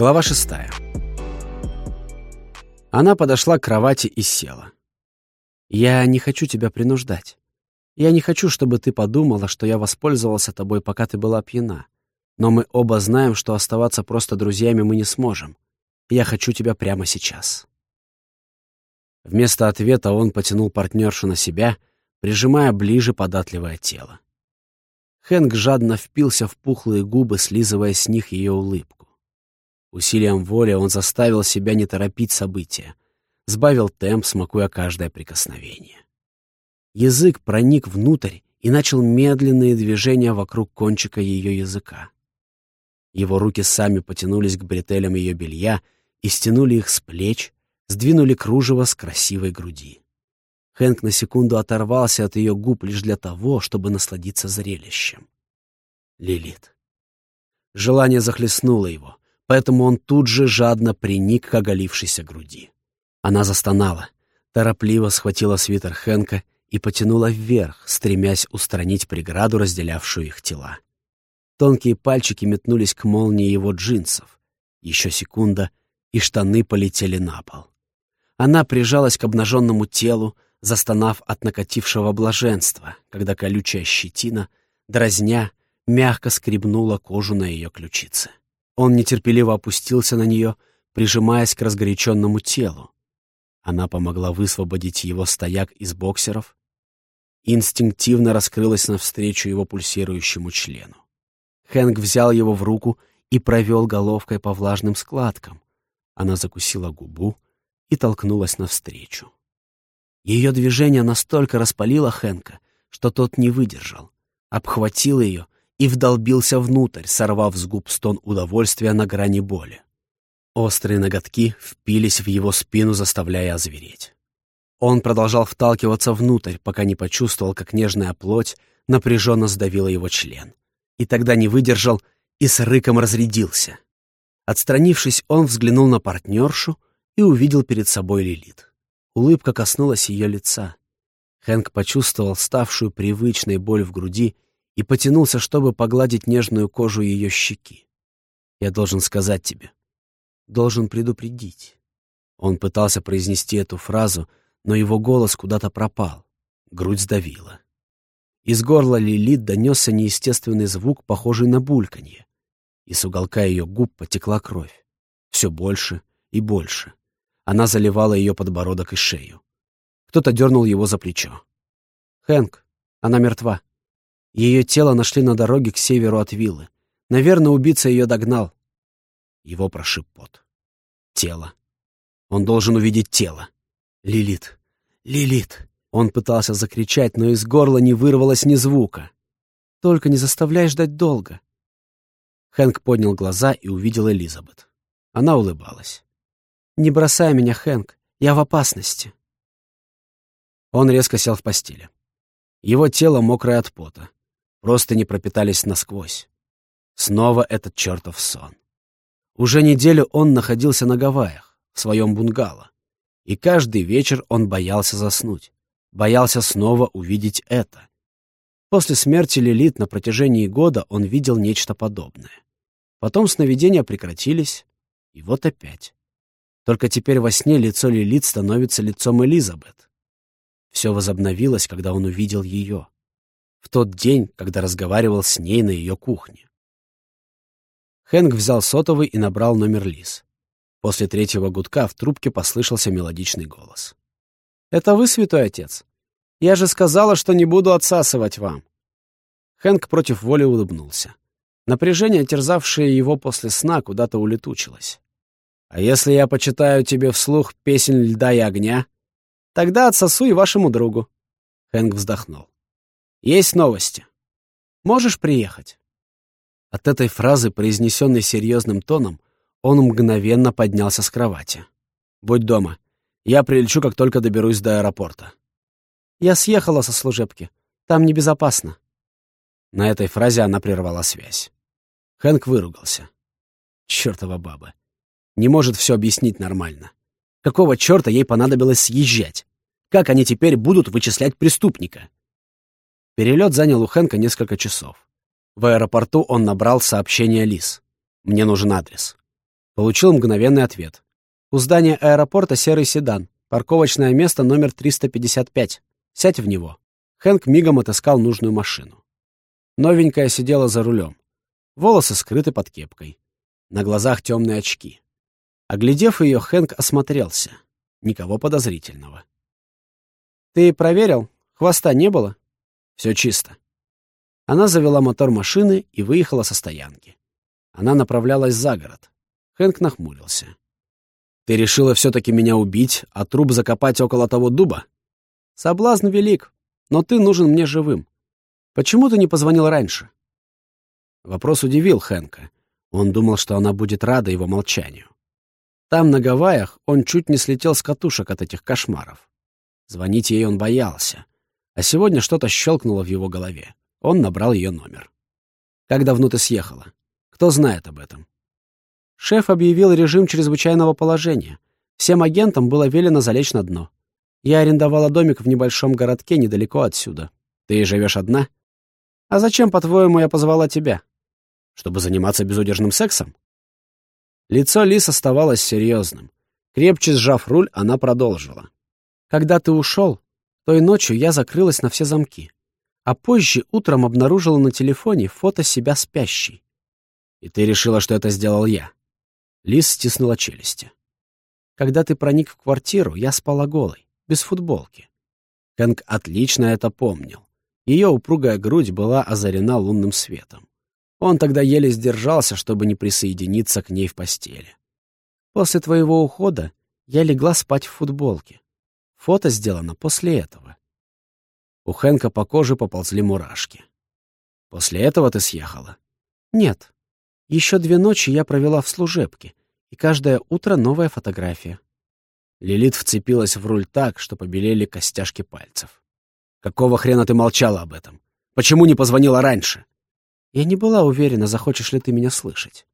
Глава шестая. Она подошла к кровати и села. «Я не хочу тебя принуждать. Я не хочу, чтобы ты подумала, что я воспользовался тобой, пока ты была пьяна. Но мы оба знаем, что оставаться просто друзьями мы не сможем. Я хочу тебя прямо сейчас». Вместо ответа он потянул партнершу на себя, прижимая ближе податливое тело. Хэнк жадно впился в пухлые губы, слизывая с них ее улыбку. Усилием воли он заставил себя не торопить события, сбавил темп, смакуя каждое прикосновение. Язык проник внутрь и начал медленные движения вокруг кончика ее языка. Его руки сами потянулись к бретелям ее белья и стянули их с плеч, сдвинули кружево с красивой груди. Хэнк на секунду оторвался от ее губ лишь для того, чтобы насладиться зрелищем. Лилит. Желание захлестнуло его поэтому он тут же жадно приник к оголившейся груди. Она застонала, торопливо схватила свитер Хэнка и потянула вверх, стремясь устранить преграду, разделявшую их тела. Тонкие пальчики метнулись к молнии его джинсов. Еще секунда, и штаны полетели на пол. Она прижалась к обнаженному телу, застонав от накатившего блаженства, когда колючая щетина, дразня, мягко скребнула кожу на ее ключице. Он нетерпеливо опустился на нее, прижимаясь к разгоряченному телу. Она помогла высвободить его стояк из боксеров и инстинктивно раскрылась навстречу его пульсирующему члену. Хэнк взял его в руку и провел головкой по влажным складкам. Она закусила губу и толкнулась навстречу. Ее движение настолько распалило Хэнка, что тот не выдержал, обхватил ее и вдолбился внутрь, сорвав с губ стон удовольствия на грани боли. Острые ноготки впились в его спину, заставляя озвереть. Он продолжал вталкиваться внутрь, пока не почувствовал, как нежная плоть напряженно сдавила его член. И тогда не выдержал и с рыком разрядился. Отстранившись, он взглянул на партнершу и увидел перед собой Лилит. Улыбка коснулась ее лица. Хэнк почувствовал ставшую привычной боль в груди и потянулся, чтобы погладить нежную кожу ее щеки. «Я должен сказать тебе. Должен предупредить». Он пытался произнести эту фразу, но его голос куда-то пропал. Грудь сдавила. Из горла Лилит донесся неестественный звук, похожий на бульканье. И с уголка ее губ потекла кровь. Все больше и больше. Она заливала ее подбородок и шею. Кто-то дернул его за плечо. «Хэнк, она мертва». Ее тело нашли на дороге к северу от виллы. Наверное, убийца ее догнал. Его прошиб пот. Тело. Он должен увидеть тело. Лилит. Лилит. Он пытался закричать, но из горла не вырвалось ни звука. «Только не заставляй ждать долго». Хэнк поднял глаза и увидел Элизабет. Она улыбалась. «Не бросай меня, Хэнк. Я в опасности». Он резко сел в постели. Его тело мокрое от пота просто не пропитались насквозь. Снова этот чертов сон. Уже неделю он находился на Гавайях, в своем бунгало. И каждый вечер он боялся заснуть, боялся снова увидеть это. После смерти Лилит на протяжении года он видел нечто подобное. Потом сновидения прекратились, и вот опять. Только теперь во сне лицо Лилит становится лицом Элизабет. Все возобновилось, когда он увидел ее в тот день, когда разговаривал с ней на ее кухне. Хэнк взял сотовый и набрал номер Лиз. После третьего гудка в трубке послышался мелодичный голос. «Это вы, святой отец? Я же сказала, что не буду отсасывать вам». Хэнк против воли улыбнулся. Напряжение, терзавшее его после сна, куда-то улетучилось. «А если я почитаю тебе вслух песнь льда и огня?» «Тогда отсосу и вашему другу». Хэнк вздохнул. Есть новости. Можешь приехать?» От этой фразы, произнесенной серьезным тоном, он мгновенно поднялся с кровати. «Будь дома. Я прилечу, как только доберусь до аэропорта». «Я съехала со служебки. Там небезопасно». На этой фразе она прервала связь. Хэнк выругался. Чёртова баба. Не может все объяснить нормально. Какого чёрта ей понадобилось съезжать? Как они теперь будут вычислять преступника? Перелет занял у Хэнка несколько часов. В аэропорту он набрал сообщение Лис. «Мне нужен адрес». Получил мгновенный ответ. У здания аэропорта серый седан. Парковочное место номер 355. Сядь в него. Хэнк мигом отыскал нужную машину. Новенькая сидела за рулем. Волосы скрыты под кепкой. На глазах темные очки. Оглядев ее, Хэнк осмотрелся. Никого подозрительного. «Ты проверил? Хвоста не было?» «Все чисто». Она завела мотор машины и выехала со стоянки. Она направлялась за город. Хэнк нахмурился. «Ты решила все-таки меня убить, а труп закопать около того дуба?» «Соблазн велик, но ты нужен мне живым. Почему ты не позвонил раньше?» Вопрос удивил Хэнка. Он думал, что она будет рада его молчанию. Там, на Гавайях, он чуть не слетел с катушек от этих кошмаров. Звонить ей он боялся. А сегодня что-то щелкнуло в его голове. Он набрал ее номер. «Как давно ты съехала? Кто знает об этом?» Шеф объявил режим чрезвычайного положения. Всем агентам было велено залечь на дно. Я арендовала домик в небольшом городке недалеко отсюда. Ты живешь одна? А зачем, по-твоему, я позвала тебя? Чтобы заниматься безудержным сексом? Лицо Лис оставалось серьезным. Крепче сжав руль, она продолжила. «Когда ты ушел, той ночью я закрылась на все замки, а позже утром обнаружила на телефоне фото себя спящей. И ты решила, что это сделал я?» Лис стиснула челюсти. «Когда ты проник в квартиру, я спала голой, без футболки». Кэнк отлично это помнил. Ее упругая грудь была озарена лунным светом. Он тогда еле сдержался, чтобы не присоединиться к ней в постели. После твоего ухода я легла спать в футболке. Фото сделано после этого. У Хэнка по коже поползли мурашки. После этого ты съехала? Нет. Еще две ночи я провела в служебке, и каждое утро новая фотография. Лилит вцепилась в руль так, что побелели костяшки пальцев. «Какого хрена ты молчала об этом? Почему не позвонила раньше?» Я не была уверена, захочешь ли ты меня слышать.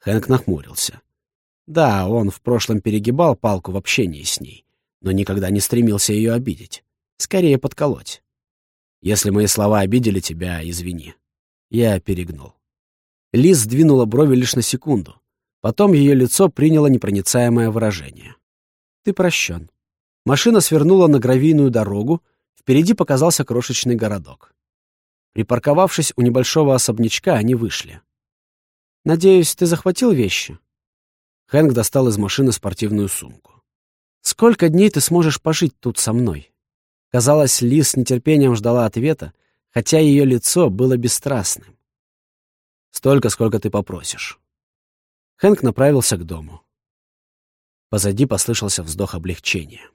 Хэнк нахмурился. Да, он в прошлом перегибал палку в общении с ней, но никогда не стремился ее обидеть. Скорее подколоть. Если мои слова обидели тебя, извини. Я перегнул. Лиз сдвинула брови лишь на секунду. Потом ее лицо приняло непроницаемое выражение. «Ты прощен». Машина свернула на гравийную дорогу, впереди показался крошечный городок. Припарковавшись у небольшого особнячка, они вышли. «Надеюсь, ты захватил вещи?» Хэнк достал из машины спортивную сумку. «Сколько дней ты сможешь пожить тут со мной?» Казалось, Лиз с нетерпением ждала ответа, хотя ее лицо было бесстрастным. «Столько, сколько ты попросишь». Хэнк направился к дому. Позади послышался вздох облегчения.